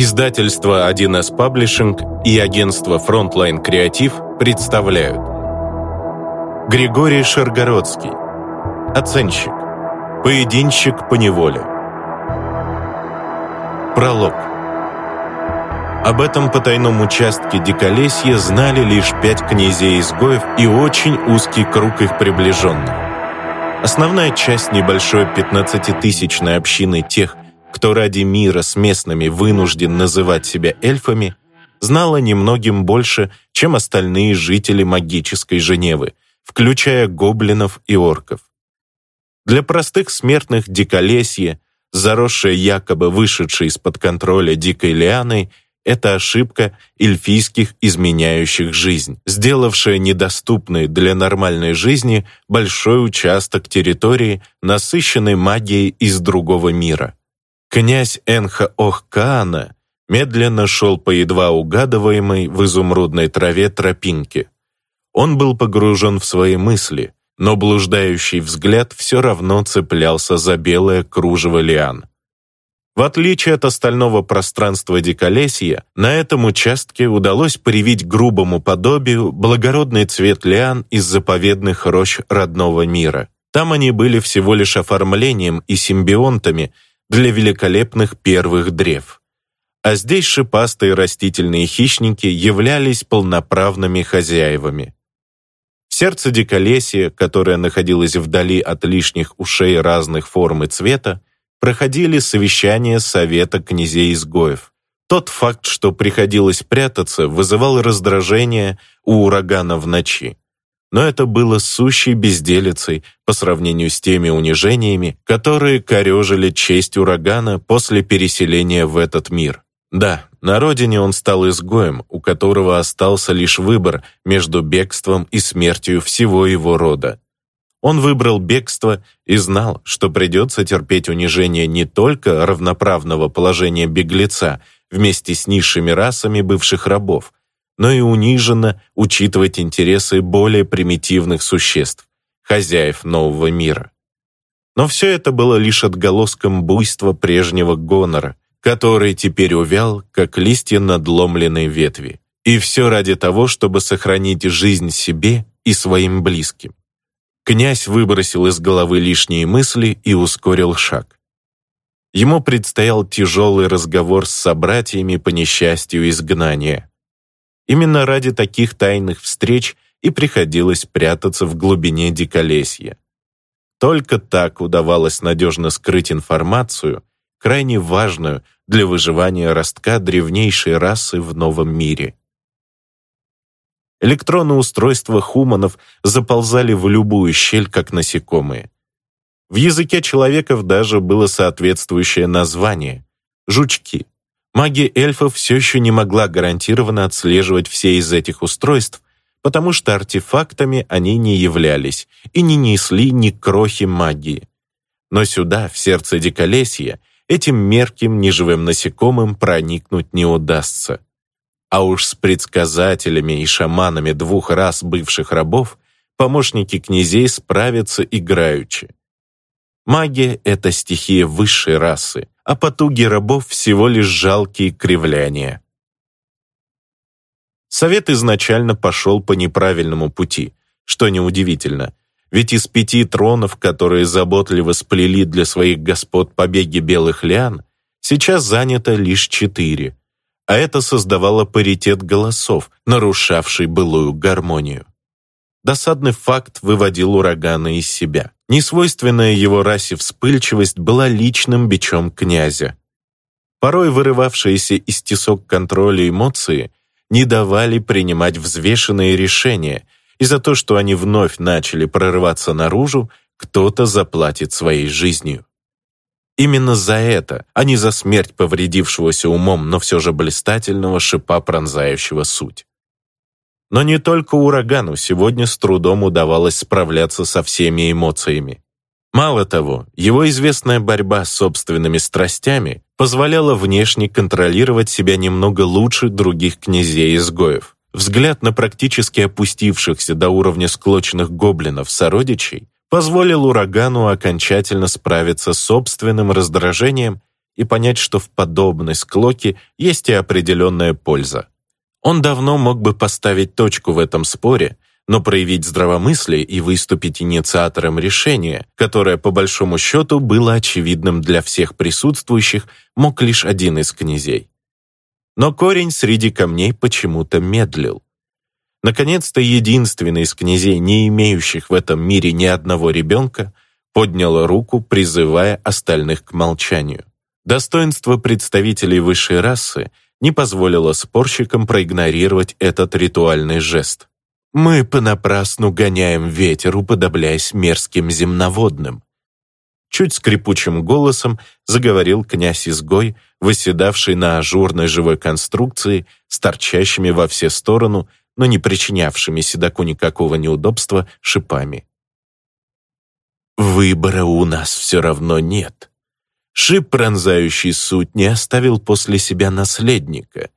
Издательство 1С Паблишинг и агентство Frontline Креатив представляют. Григорий Шаргородский. Оценщик. Поединщик по неволе. Пролог. Об этом потайном участке Диколесья знали лишь пять князей-изгоев и очень узкий круг их приближенных. Основная часть небольшой 15-тысячной общины тех, кто ради мира с местными вынужден называть себя эльфами, знала немногим больше, чем остальные жители магической Женевы, включая гоблинов и орков. Для простых смертных диколесье, заросшее якобы вышедшей из-под контроля дикой лианой, это ошибка эльфийских изменяющих жизнь, сделавшая недоступной для нормальной жизни большой участок территории, насыщенной магией из другого мира. Князь Энха-Ох-Каана медленно шел по едва угадываемой в изумрудной траве тропинке. Он был погружен в свои мысли, но блуждающий взгляд все равно цеплялся за белое кружево лиан. В отличие от остального пространства Диколесья, на этом участке удалось привить грубому подобию благородный цвет лиан из заповедных рощ родного мира. Там они были всего лишь оформлением и симбионтами – для великолепных первых древ. А здесь шипастые растительные хищники являлись полноправными хозяевами. В сердце диколесья, которое находилось вдали от лишних ушей разных форм и цвета, проходили совещания Совета князей-изгоев. Тот факт, что приходилось прятаться, вызывал раздражение у урагана в ночи но это было сущей безделицей по сравнению с теми унижениями, которые корежили честь урагана после переселения в этот мир. Да, на родине он стал изгоем, у которого остался лишь выбор между бегством и смертью всего его рода. Он выбрал бегство и знал, что придется терпеть унижение не только равноправного положения беглеца вместе с низшими расами бывших рабов, но и униженно учитывать интересы более примитивных существ, хозяев нового мира. Но все это было лишь отголоском буйства прежнего гонора, который теперь увял, как листья надломленной ветви. И все ради того, чтобы сохранить жизнь себе и своим близким. Князь выбросил из головы лишние мысли и ускорил шаг. Ему предстоял тяжелый разговор с собратьями по несчастью изгнания. Именно ради таких тайных встреч и приходилось прятаться в глубине диколесья. Только так удавалось надежно скрыть информацию, крайне важную для выживания ростка древнейшей расы в новом мире. Электронные устройства хуманов заползали в любую щель, как насекомые. В языке человеков даже было соответствующее название – жучки. Магия эльфов все еще не могла гарантированно отслеживать все из этих устройств, потому что артефактами они не являлись и не несли ни крохи магии. Но сюда, в сердце Диколесья, этим мерким неживым насекомым проникнуть не удастся. А уж с предсказателями и шаманами двух раз бывших рабов помощники князей справятся играючи. Магия — это стихия высшей расы, а потуги рабов всего лишь жалкие кривляния. Совет изначально пошел по неправильному пути, что неудивительно, ведь из пяти тронов, которые заботливо сплели для своих господ побеги белых лиан, сейчас занято лишь четыре, а это создавало паритет голосов, нарушавший былую гармонию. Досадный факт выводил урагана из себя. Несвойственная его расе вспыльчивость была личным бичом князя. Порой вырывавшиеся из тесок контроля эмоции не давали принимать взвешенные решения, и за то, что они вновь начали прорываться наружу, кто-то заплатит своей жизнью. Именно за это, а не за смерть повредившегося умом, но все же блистательного шипа, пронзающего суть. Но не только урагану сегодня с трудом удавалось справляться со всеми эмоциями. Мало того, его известная борьба с собственными страстями позволяла внешне контролировать себя немного лучше других князей-изгоев. Взгляд на практически опустившихся до уровня склоченных гоблинов сородичей позволил урагану окончательно справиться с собственным раздражением и понять, что в подобной склоке есть и определенная польза. Он давно мог бы поставить точку в этом споре, но проявить здравомыслие и выступить инициатором решения, которое, по большому счету, было очевидным для всех присутствующих, мог лишь один из князей. Но корень среди камней почему-то медлил. Наконец-то единственный из князей, не имеющих в этом мире ни одного ребенка, поднял руку, призывая остальных к молчанию. Достоинство представителей высшей расы не позволило спорщикам проигнорировать этот ритуальный жест. Мы понапрасну гоняем ветер, уподобляясь мерзким земноводным. Чуть скрипучим голосом заговорил князь-изгой, восседавший на ажурной живой конструкции с торчащими во все стороны, но не причинявшими седаку никакого неудобства шипами. «Выбора у нас все равно нет. Шип, пронзающий суть, не оставил после себя наследника.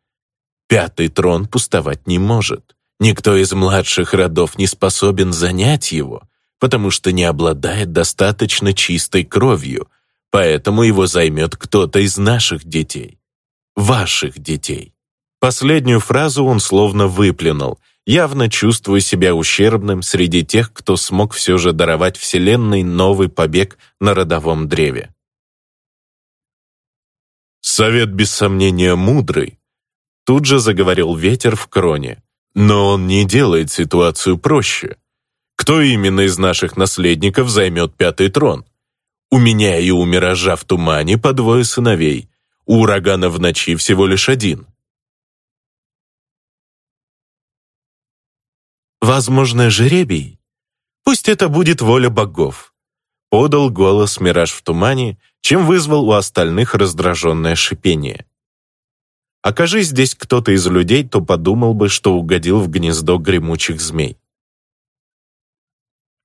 Пятый трон пустовать не может. Никто из младших родов не способен занять его, потому что не обладает достаточно чистой кровью, поэтому его займет кто-то из наших детей. Ваших детей. Последнюю фразу он словно выплюнул, явно чувствуя себя ущербным среди тех, кто смог все же даровать Вселенной новый побег на родовом древе. «Совет, без сомнения, мудрый», тут же заговорил ветер в кроне. Но он не делает ситуацию проще. Кто именно из наших наследников займет пятый трон? У меня и у Миража в тумане по двое сыновей. У урагана в ночи всего лишь один. Возможно, жеребий? Пусть это будет воля богов. Подал голос Мираж в тумане, чем вызвал у остальных раздраженное шипение. Окажись здесь кто-то из людей, то подумал бы, что угодил в гнездо гремучих змей.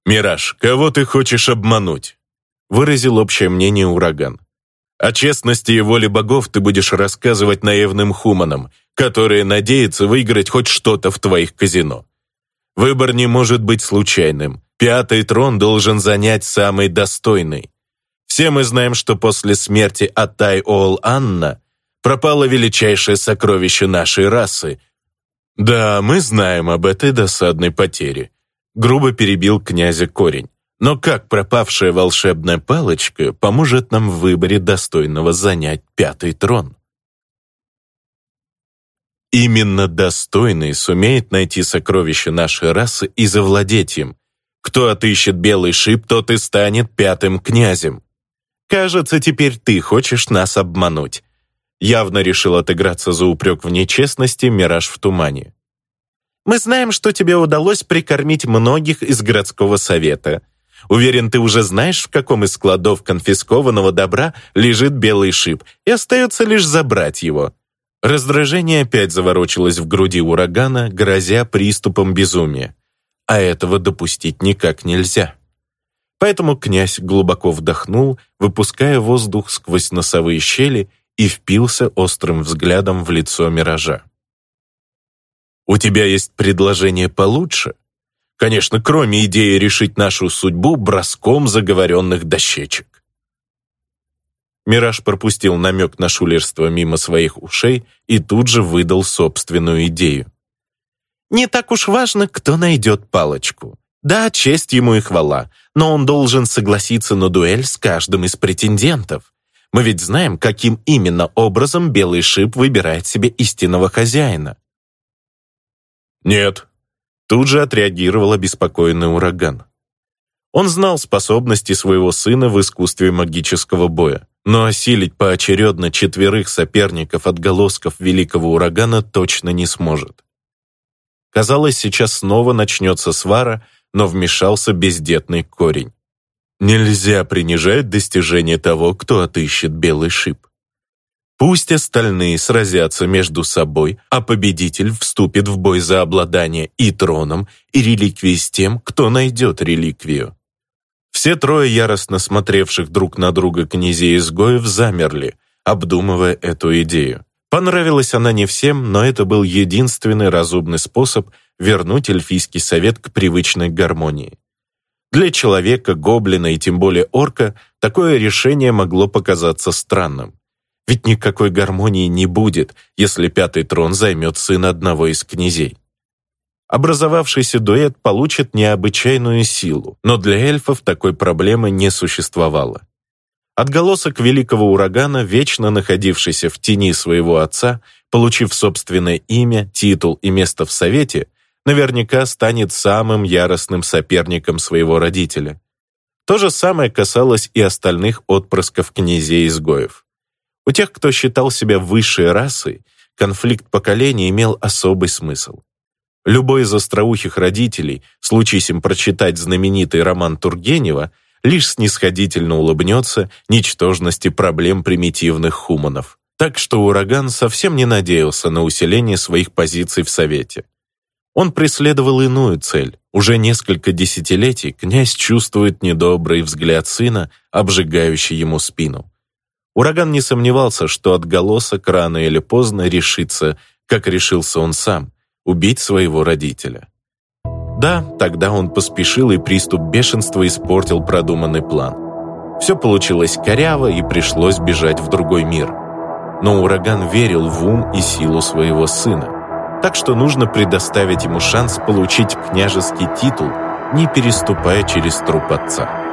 «Мираж, кого ты хочешь обмануть?» выразил общее мнение ураган. «О честности и воле богов ты будешь рассказывать наивным хуманам, которые надеются выиграть хоть что-то в твоих казино. Выбор не может быть случайным. Пятый трон должен занять самый достойный. Все мы знаем, что после смерти Атай Ол Анна пропало величайшее сокровище нашей расы. Да, мы знаем об этой досадной потере. Грубо перебил князя корень. Но как пропавшая волшебная палочка поможет нам в выборе достойного занять пятый трон? Именно достойный сумеет найти сокровище нашей расы и завладеть им. Кто отыщет белый шип, тот и станет пятым князем. Кажется, теперь ты хочешь нас обмануть явно решил отыграться за упрек в нечестности «Мираж в тумане». «Мы знаем, что тебе удалось прикормить многих из городского совета. Уверен, ты уже знаешь, в каком из складов конфискованного добра лежит белый шип, и остается лишь забрать его». Раздражение опять заворочилось в груди урагана, грозя приступом безумия. А этого допустить никак нельзя. Поэтому князь глубоко вдохнул, выпуская воздух сквозь носовые щели и впился острым взглядом в лицо Миража. «У тебя есть предложение получше? Конечно, кроме идеи решить нашу судьбу броском заговоренных дощечек». Мираж пропустил намек на шулерство мимо своих ушей и тут же выдал собственную идею. «Не так уж важно, кто найдет палочку. Да, честь ему и хвала, но он должен согласиться на дуэль с каждым из претендентов. Мы ведь знаем, каким именно образом белый шип выбирает себе истинного хозяина. Нет. Тут же отреагировал обеспокоенный ураган. Он знал способности своего сына в искусстве магического боя, но осилить поочередно четверых соперников отголосков великого урагана точно не сможет. Казалось, сейчас снова начнется свара, но вмешался бездетный корень. Нельзя принижать достижения того, кто отыщет белый шип. Пусть остальные сразятся между собой, а победитель вступит в бой за обладание и троном, и реликвией с тем, кто найдет реликвию. Все трое яростно смотревших друг на друга князей-изгоев замерли, обдумывая эту идею. Понравилась она не всем, но это был единственный разумный способ вернуть эльфийский совет к привычной гармонии. Для человека, гоблина и тем более орка такое решение могло показаться странным. Ведь никакой гармонии не будет, если пятый трон займет сын одного из князей. Образовавшийся дуэт получит необычайную силу, но для эльфов такой проблемы не существовало. Отголосок великого урагана, вечно находившийся в тени своего отца, получив собственное имя, титул и место в Совете, наверняка станет самым яростным соперником своего родителя. То же самое касалось и остальных отпрысков князей-изгоев. У тех, кто считал себя высшей расой, конфликт поколений имел особый смысл. Любой из остроухих родителей, случись им прочитать знаменитый роман Тургенева, лишь снисходительно улыбнется ничтожности проблем примитивных хуманов. Так что ураган совсем не надеялся на усиление своих позиций в Совете. Он преследовал иную цель. Уже несколько десятилетий князь чувствует недобрый взгляд сына, обжигающий ему спину. Ураган не сомневался, что отголосок рано или поздно решится, как решился он сам, убить своего родителя. Да, тогда он поспешил, и приступ бешенства испортил продуманный план. Все получилось коряво, и пришлось бежать в другой мир. Но ураган верил в ум и силу своего сына. Так что нужно предоставить ему шанс получить княжеский титул, не переступая через труп отца.